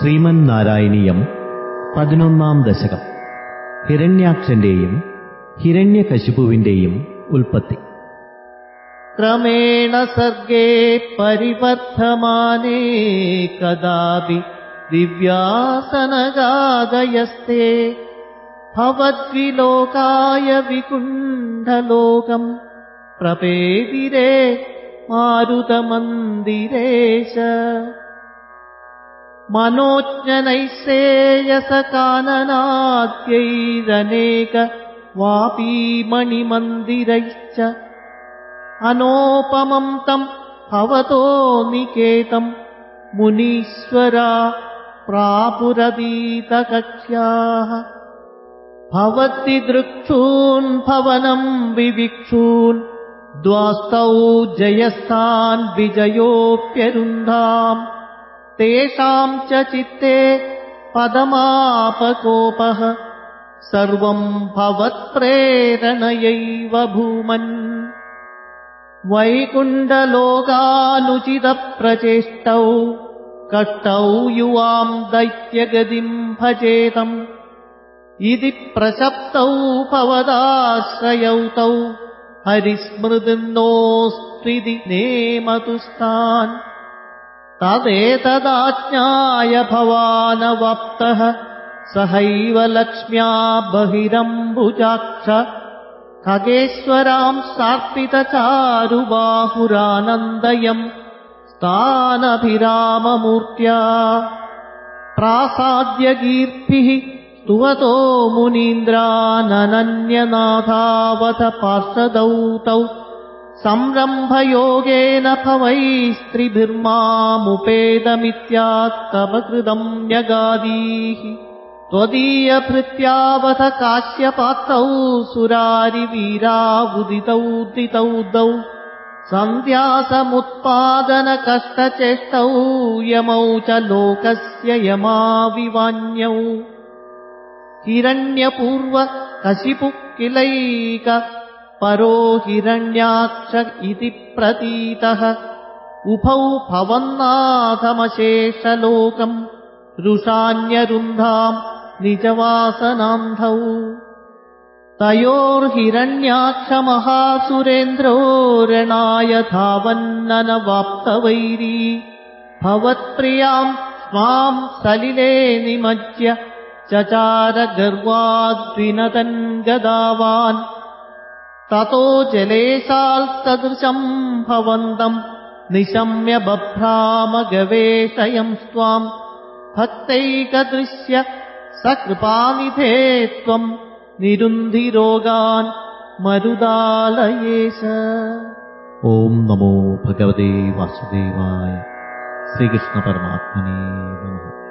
ശ്രീമൻ നാരായണീയം പതിനൊന്നാം ദശകം. ഹിരണ്യാക്ഷന്റെയും ഹിരണ്യകശിപുവിന്റെയും ഉൽപ്പത്തി. ക്രമേണ സർഗേ പരിവർത്തമാനേ കഥാപി ദിവ്യാസനഗാദയസ്തേ ഭവദ്വിലോകായ വികുണ്ഠലോകം പ്രപേതിരേ മാരുതമന്ദിരേശ. मारुतमन्दिरेश मनोज्ञनैश्रेयसकाननाद्यैरनेक वापीमणिमन्दिरैश्च अनोपमम् तम् भवतो निकेतम् मुनीश्वरा दृक्षून् भवनम् विविक्षून् द्वास्तौ जयस्थान् विजयोऽप्यरुन्धाम् तेषाम् च चित्ते पदमापकोपः। सर्वम् भवत्प्रेरणयैव भूमन्। वैकुण्डलोकानुचितप्रचेष्टौ कष्टौ युवाम् दैत्यगतिम् भजेतम्। इति प्रशप्तौ भवदाश्रयौ तौ हरिस्मृतिर्नोऽस्त्विति नेमतुस्तान् तदेतदाज्ञाय भवानवप्तः सहैव लक्ष्म्या बहिरम्बुजाक्ष खगेश्वराम् सार्पितचारुबाहुरानन्दयम् स्थानभिराममूर्त्या प्रासाद्यकीर्तिः स्तुवतो मुनीन्द्राननन्यनाथावथ पार्षदौ तौ संरम्भयोगेन भवैस्त्रिभिर्मामुपेदमित्यात्तवकृतम् न्यगादीः त्वदीयभृत्यावथ काश्यपात्रौ सुरारिवीरावुदितौ दितौ दौ सन्ध्यासमुत्पादनकष्टचेष्टौ यमौ च लोकस्य यमाविवान्यौ हिरण्यपूर्वकशिपु किलैक परो हिरण्याक्ष इति प्रतीतः। उभौ भवन्नाथमशेषलोकम् रुषान्यरुन्धाम् निजवासनान्धौ। तयोर्हिरण्याक्षमहासुरेन्द्रो रणाय धावन्ननवाप्तवैरी भवत्प्रियाम् स्वाम् सलिले निमज्य चचारगर्वाद्विनतन् गदावान् ततो जलेशात्सदृशम् भवन्तम् निशम्य बभ्रामगवेषयम् स्वाम् भक्तैकदृश्य सकृपानिधे त्वम् निरुन्धिरोगान् मरुदालयेश। ओम् नमो भगवते वासुदेवाय। श्रीकृष्णपरमात्मने नमः।